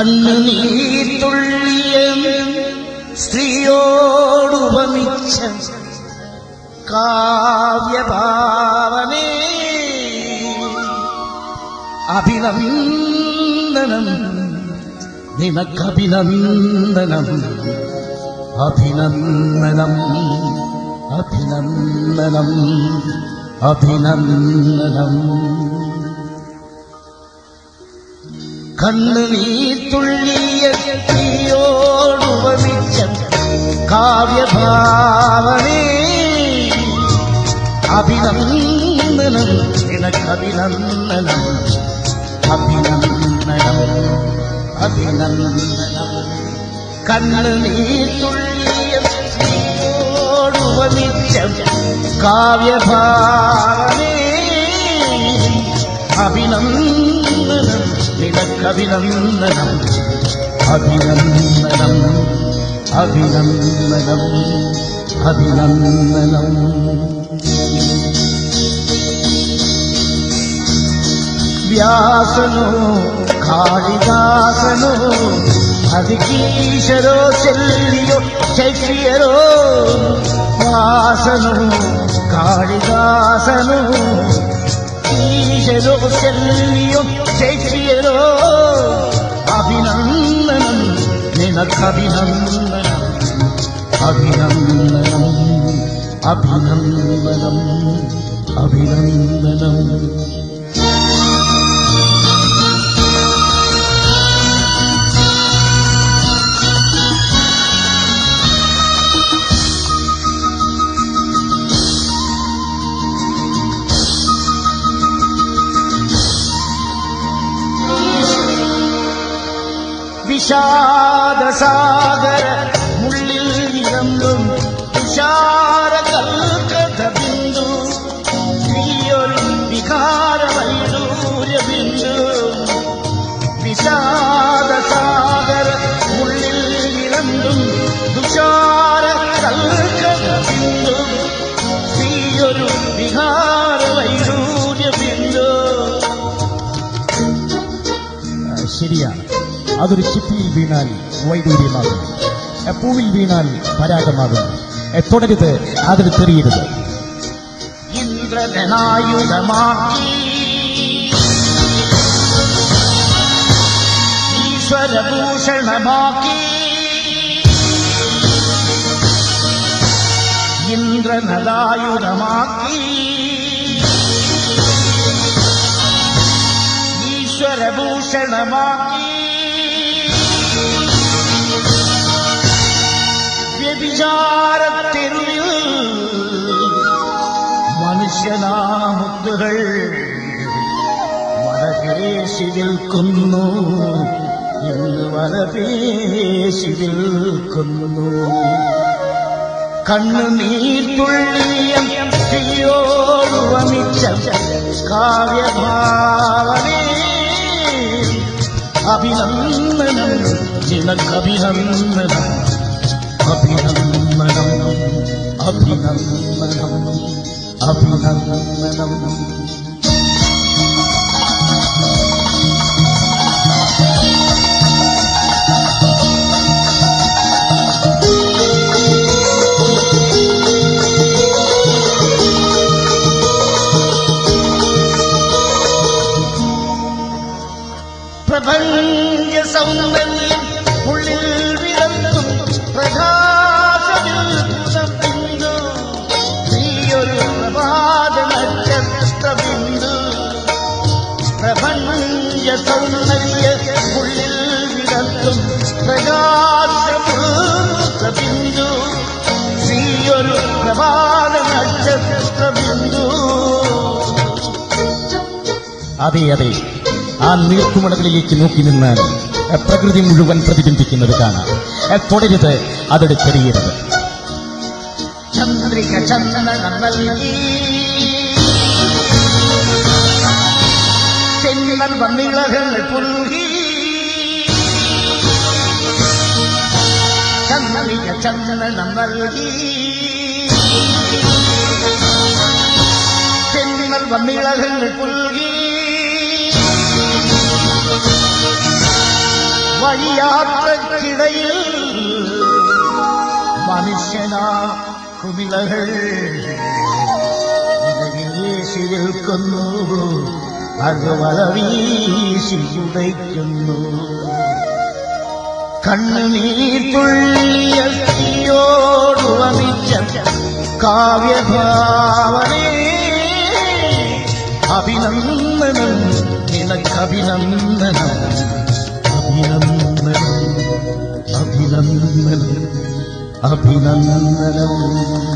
കണ്ണുനീർത്തുള്ളിയ സ്ത്രീയോടുപമിച്ച കാവ്യഭാവനേ അഭിനന്ദനം നിനക്കഭിനന്ദനം അഭിനന്ദനം അഭിനന്ദനം അഭിനന്ദനം. കണ്ണുനീർത്തുള്ളിയ തുള്ളിയോടുപമിച്ച കാവ്യഭാവനേ. അഭിനന്ദനം നിനക്കഭിനന്ദനം അഭിനന്ദനം അഭിനന്ദനം. കണ്ണു നീ തുള്ളിയോടുപമിച്ച കാവ്യഭാവനേ നിനക്കഭിനന്ദനം അഭിനന്ദനം അഭിനന്ദനം അഭിനന്ദനം വ്യാസനോ കാളിദാസനോ അതികീശരോ ശല്യോ ശൈക്ഷ്യരോ വാസനോ കാളിദാസനോ ഈശരോ ശല്യോ ശൈക്ഷ്യരോ तदभिनन्दनम् अभिनन्दनम्। अभिनन्दनम्। अभिनन्दनम्। विषादसागर। അതൊരു ചിപ്പിയിൽ വീണാൽ വൈഡൂര്യമാകും എ, പൂവിൽ വീണാൽ പരാഗമാകും. എ, തുടരുത് അതിൽ തെറിയരുത്. ഈശ്വരഭൂഷണമാക്കി ഇന്ദ്രനദായുധമാക്കി ഈശ്വരഭൂഷണമാക്കി വ്യഭിചാരത്തെരുവിൽ മനുഷ്യനാമുത്തുകൾ വലപേശി നിൽക്കുന്നു. എന്ന് വലപേശി വിൽക്കുന്നു കണ്ണുനീർത്തുള്ളിയ തീയോടുവമിച്ച കാവ്യഭാവനേ. അഭിനന്ദനം നിനക്കഭിനന്ദനം അഭിനന്ദനം അഭിനന്ദനം അഭിനന്ദനം പ്രപഞ്ച സൗന്ദര്യം ഉള്ളിൽ പ്രപഞ്ച സൗന്ദര്യ ഉള്ളിൽ നീയൊരു പ്രഭാത നക്ഷത്രബിന്ദു അതെ അതെ. ആ നീർക്കുമടകളിലേക്ക് നോക്കി നിന്നാൽ പ്രകൃതി മുഴുവൻ പ്രതിബിംബിക്കുന്നത് കാണാം. തുടരുത് അതിൽ തെറിയരുത് ചന്ദ്രിക ചന്ദനം നൽകി ചെന്നൽ വന്നിളകൾ പുൽകി ചന്ദ്രിക ചന്ദനം നൽകി ചെന്നൽ വന്നിളകൾ പുൽകി വഴിയാത്രക്കിടയിൽ മനുഷ്യനാ കുമിളകൾ ഇടയിൽ വീശി നിൽക്കുന്നു. അത് വല വീശി ഉടയ്ക്കുന്നു കണ്ണുനീർ തുള്ളിയ സ്ത്രീയോടു വമിച്ച കാവ്യഭാവനേ. അഭിനന്ദനം നിനക്കഭിനന്ദനം. അഭിനന്ദനം അഭിനന്ദനം. അഭിനന്ദനം.